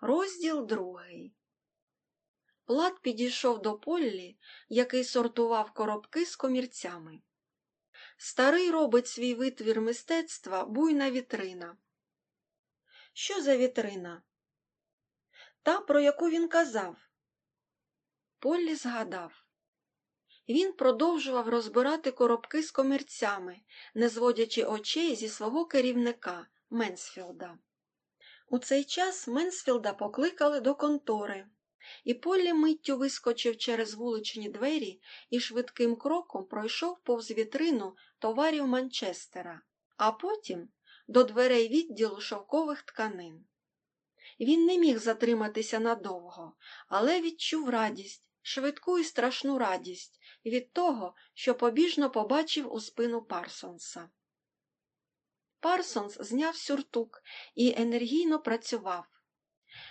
Розділ другий. Плат підійшов до Поллі, який сортував коробки з комірцями. Старий робить свій витвір мистецтва буйна вітрина. Що за вітрина? Та, про яку він казав. Поллі згадав. Він продовжував розбирати коробки з комірцями, не зводячи очей зі свого керівника Менсфілда. У цей час Менсфілда покликали до контори, і Поллі миттю вискочив через вуличні двері і швидким кроком пройшов повз вітрину товарів Манчестера, а потім до дверей відділу шовкових тканин. Він не міг затриматися надовго, але відчув радість, швидку і страшну радість від того, що побіжно побачив у спину Парсонса. Парсонс зняв сюртук і енергійно працював.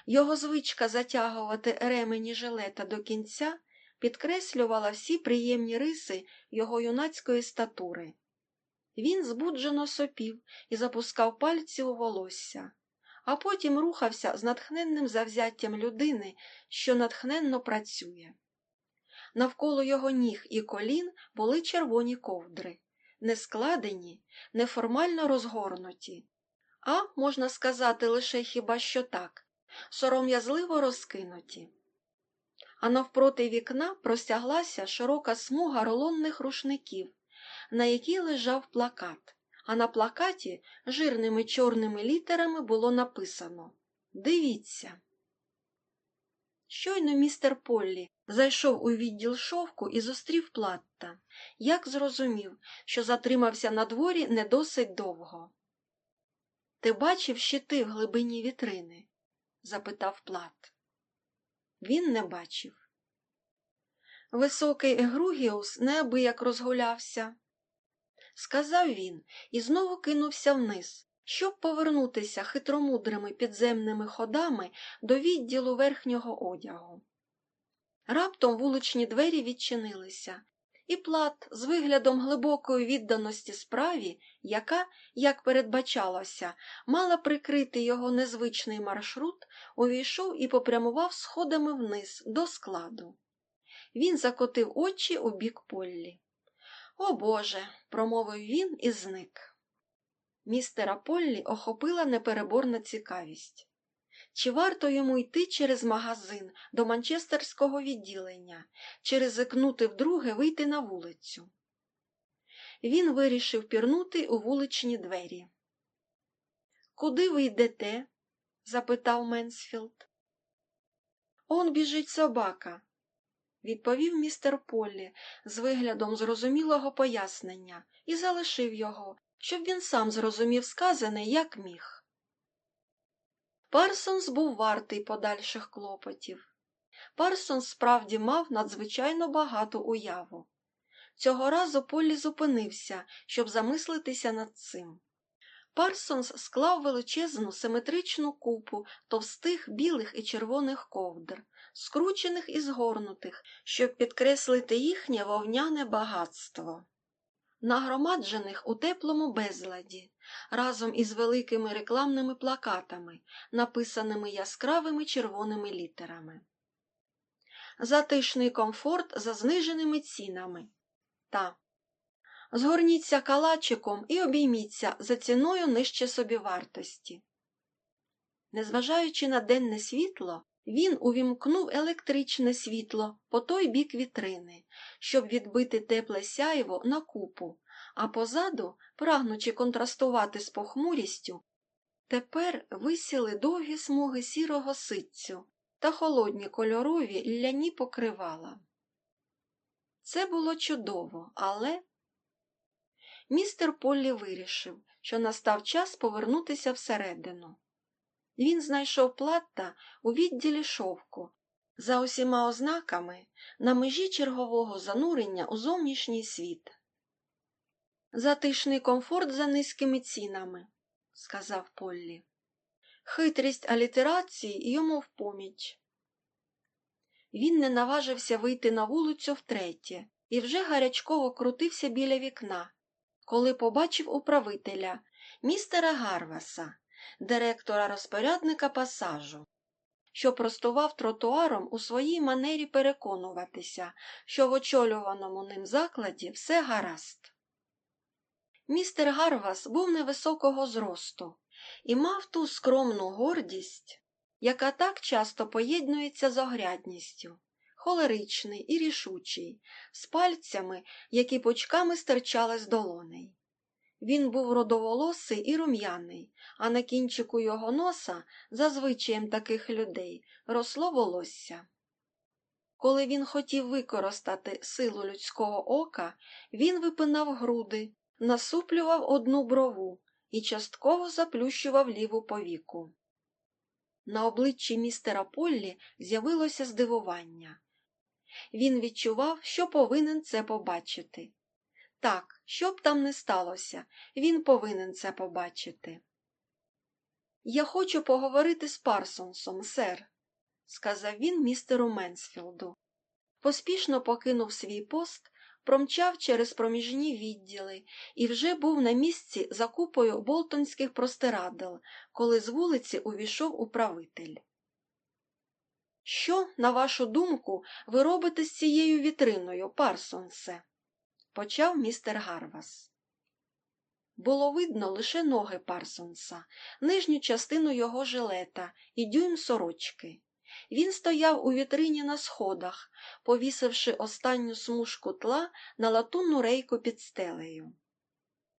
Його звичка затягувати ремені жилета до кінця підкреслювала всі приємні риси його юнацької статури. Він збуджено сопів і запускав пальці у волосся, а потім рухався з натхненним завзяттям людини, що натхненно працює. Навколо його ніг і колін були червоні ковдри, не складені, неформально розгорнуті, а, можна сказати, лише хіба що так, сором'язливо розкинуті. А навпроти вікна простяглася широка смуга рулонних рушників, на якій лежав плакат, а на плакаті жирними чорними літерами було написано Дивіться. Щойно містер Поллі зайшов у відділ шовку і зустрів платта, як зрозумів, що затримався на дворі не досить довго. Ти бачив щити в глибині вітрини? запитав плат. Він не бачив. Високий Егругіус неабияк розгулявся, сказав він і знову кинувся вниз, щоб повернутися хитромудрими підземними ходами до відділу верхнього одягу. Раптом вуличні двері відчинилися, і плат з виглядом глибокої відданості справі, яка, як передбачалося, мала прикрити його незвичний маршрут, увійшов і попрямував сходами вниз до складу. Він закотив очі у бік Поллі. О Боже, промовив він і зник. Містера Поллі охопила непереборна цікавість. Чи варто йому йти через магазин до манчестерського відділення, чи ризикнути вдруге вийти на вулицю? Він вирішив пірнути у вуличні двері. Куди ви йдете? запитав Менсфілд. Он біжить собака, відповів містер Поллі з виглядом зрозумілого пояснення і залишив його, щоб він сам зрозумів сказане, як міг. Парсонс був вартий подальших клопотів. Парсонс справді мав надзвичайно багату уяву. Цього разу Полі зупинився, щоб замислитися над цим. Парсонс склав величезну симетричну купу товстих білих і червоних ковдр, скручених і згорнутих, щоб підкреслити їхнє вовняне багатство нагромаджених у теплому безладі, разом із великими рекламними плакатами, написаними яскравими червоними літерами. Затишний комфорт за зниженими цінами. Та Згорніться калачиком і обійміться за ціною нижче собівартості. Незважаючи на денне світло, він увімкнув електричне світло по той бік вітрини, щоб відбити тепле сяйво на купу, а позаду, прагнучи контрастувати з похмурістю, тепер висіли довгі смуги сірого ситцю та холодні кольорові ляні покривала. Це було чудово, але містер Поллі вирішив, що настав час повернутися всередину. Він знайшов платта у відділі шовку, за усіма ознаками на межі чергового занурення у зовнішній світ. Затишний комфорт за низькими цінами, сказав Поллі. Хитрість алітерації йому в поміч. Він не наважився вийти на вулицю втретє і вже гарячково крутився біля вікна, коли побачив управителя, містера Гарваса, директора розпорядника пасажу. що простував тротуаром у своїй манері переконуватися, що в очолюваному ним закладі все гаразд. Містер Гарвас був невисокого зросту і мав ту скромну гордість, яка так часто поєднується з огрядністю, холеричний і рішучий, з пальцями, які пучками стирчали з долоней. Він був родоволосий і рум'яний, а на кінчику його носа, за звичаєм таких людей, росло волосся. Коли він хотів використати силу людського ока, він випинав груди, насуплював одну брову і частково заплющував ліву повіку. На обличчі містера Поллі з'явилося здивування. Він відчував, що повинен це побачити. Так, що б там не сталося, він повинен це побачити. Я хочу поговорити з Парсонсом, сер, сказав він містеру Менсфілду. Поспішно покинув свій пост, промчав через проміжні відділи і вже був на місці за купою болтонських простирадел, коли з вулиці увійшов управитель. Що, на вашу думку, ви робите з цією вітриною, Парсонсе? Почав містер Гарвас. Було видно лише ноги Парсонса, нижню частину його жилета і дюйм сорочки. Він стояв у вітрині на сходах, повісивши останню смужку тла на латунну рейку під стелею.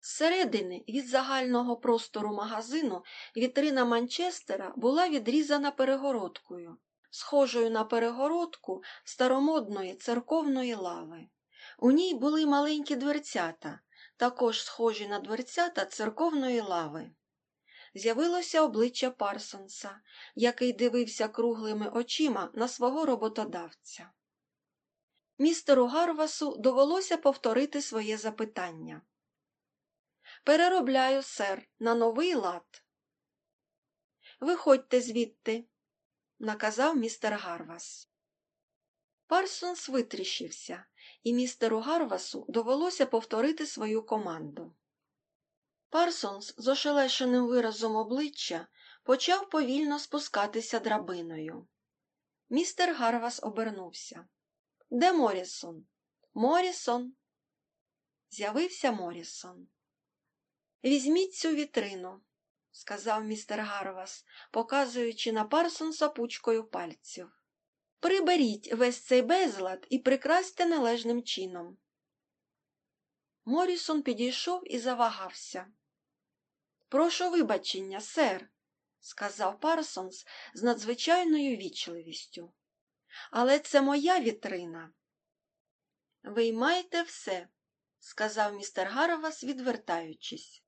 Зсередини від загального простору магазину вітрина Манчестера була відрізана перегородкою, схожою на перегородку старомодної церковної лави. У ній були маленькі дверцята, також схожі на дверцята церковної лави. З'явилося обличчя Парсонса, який дивився круглими очима на свого роботодавця. Містеру Гарвасу довелося повторити своє запитання. Переробляю, сер, на новий лад. Виходьте звідти, наказав містер Гарвас. Парсонс витріщився, і містеру Гарвасу довелося повторити свою команду. Парсонс з ошелешеним виразом обличчя почав повільно спускатися драбиною. Містер Гарвас обернувся. Де Морісон? Морісон. З'явився Морісон. Візьміть цю вітрину, сказав містер Гарвас, показуючи на Парсонса пучкою пальців. Приберіть весь цей безлад і прикрасьте належним чином. Морісон підійшов і завагався. Прошу вибачення, сер, сказав Парсонс з надзвичайною вічливістю. Але це моя вітрина. Виймайте все, сказав містер Гарвас, відвертаючись.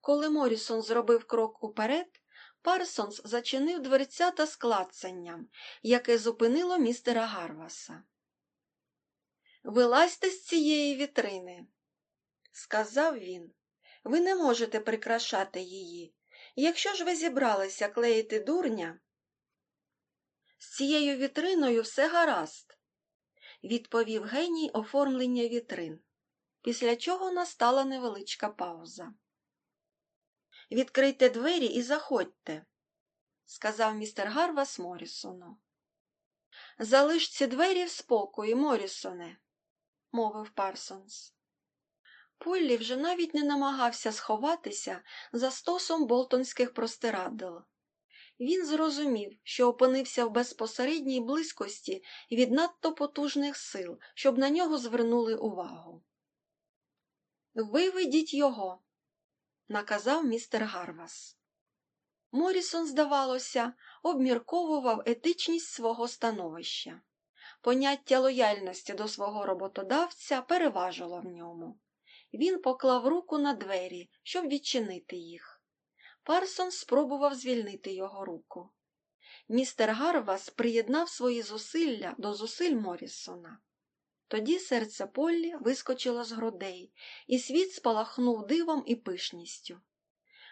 Коли Морісон зробив крок уперед, Парсонс зачинив дверцята з клацанням, яке зупинило містера Гарваса. Вилазьте з цієї вітрини, сказав він. Ви не можете прикрашати її. Якщо ж ви зібралися клеїти дурня, з цією вітриною все гаразд, відповів геній оформлення вітрин, після чого настала невеличка пауза. Відкрийте двері і заходьте, сказав містер Гарвас Морісону. Залиш ці двері в спокої, Морісоне, мовив Парсонс. Поллі вже навіть не намагався сховатися за стосом болтонських простирадел. Він зрозумів, що опинився в безпосередній близькості від надто потужних сил, щоб на нього звернули увагу. Виведіть його, наказав містер Гарвас. Морісон, здавалося, обмірковував етичність свого становища. Поняття лояльності до свого роботодавця переважило в ньому. Він поклав руку на двері, щоб відчинити їх. Парсон спробував звільнити його руку. Містер Гарвас приєднав свої зусилля до зусиль Морісона. Тоді серце Поллі вискочило з грудей, і світ спалахнув дивом і пишністю.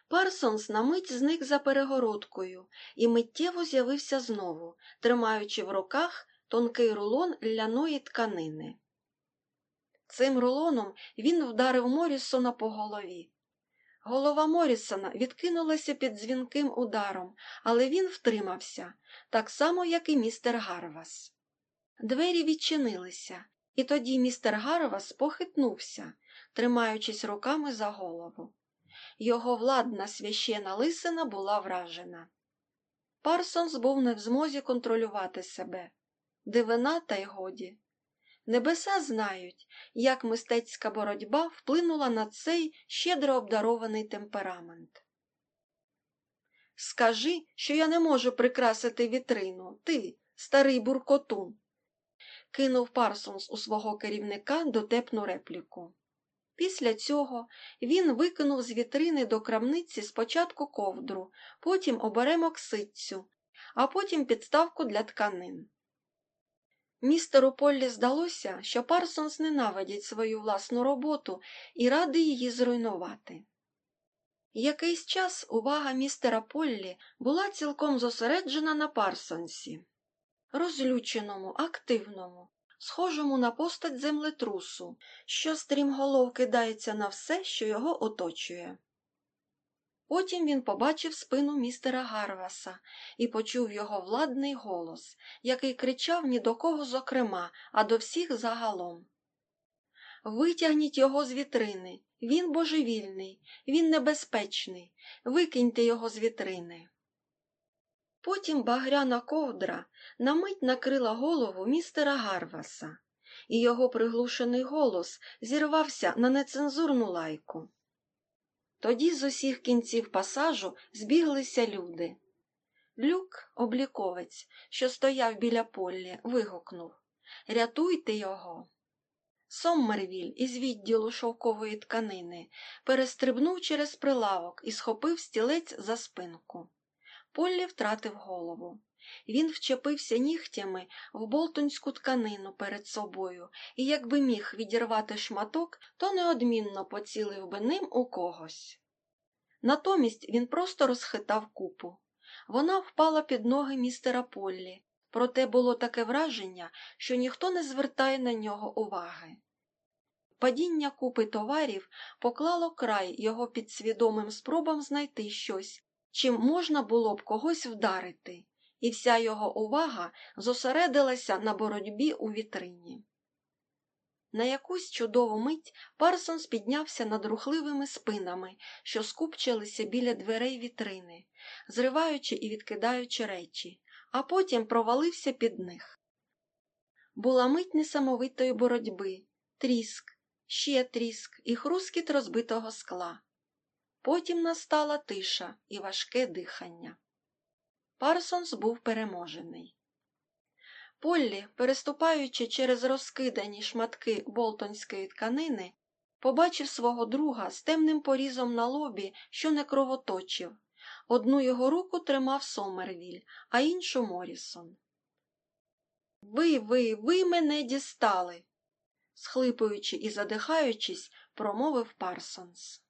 Парсонс на мить зник за перегородкою і миттєво з'явився знову, тримаючи в руках тонкий рулон ляної тканини. Цим рулоном він вдарив Морісона по голові. Голова Морісона відкинулася під дзвінким ударом, але він втримався, так само, як і містер Гарвас. Двері відчинилися, і тоді містер Гарвас похитнувся, тримаючись руками за голову. Його владна священа лисина була вражена. Парсонс був не в змозі контролювати себе. Дивина, та й годі. Небеса знають, як мистецька боротьба вплинула на цей щедро обдарований темперамент. Скажи, що я не можу прикрасити вітрину, ти, старий буркотун, кинув Парсонс у свого керівника дотепну репліку. Після цього він викинув з вітрини до крамниці спочатку ковдру, потім оберемок ситцю, а потім підставку для тканин. Містеру Поллі здалося, що Парсонс ненавидить свою власну роботу і радий її зруйнувати. Якийсь час увага містера Поллі була цілком зосереджена на Парсонсі, розлюченому, активному, схожому на постать землетрусу, що стрімголов кидається на все, що його оточує. Потім він побачив спину містера Гарваса і почув його владний голос, який кричав ні до кого зокрема, а до всіх загалом. Витягніть його з вітрини, він божевільний, він небезпечний, викиньте його з вітрини. Потім багряна ковдра на мить накрила голову містера Гарваса, і його приглушений голос зірвався на нецензурну лайку. Тоді з усіх кінців пасажу збіглися люди. Люк, обліковець, що стояв біля Поллі, вигукнув Рятуйте його. Соммервіль із відділу шовкової тканини перестрибнув через прилавок і схопив стілець за спинку. Поллі втратив голову. Він вчепився нігтями в болтонську тканину перед собою і, якби міг відірвати шматок, то неодмінно поцілив би ним у когось. Натомість він просто розхитав купу. Вона впала під ноги містера Поллі, проте було таке враження, що ніхто не звертає на нього уваги. Падіння купи товарів поклало край його підсвідомим спробам знайти щось, чим можна було б когось вдарити, і вся його увага зосередилася на боротьбі у вітрині. На якусь чудову мить Парсонс піднявся над рухливими спинами, що скупчилися біля дверей вітрини, зриваючи і відкидаючи речі, а потім провалився під них. Була мить несамовитої боротьби, тріск, ще тріск і хрускіт розбитого скла. Потім настала тиша і важке дихання. Парсонс був переможений. Поллі, переступаючи через розкидані шматки болтонської тканини, побачив свого друга з темним порізом на лобі, що не кровоточив. Одну його руку тримав Сомервіль, а іншу Морісон. Ви, ви, ви мене дістали, схлипуючи і задихаючись, промовив Парсонс.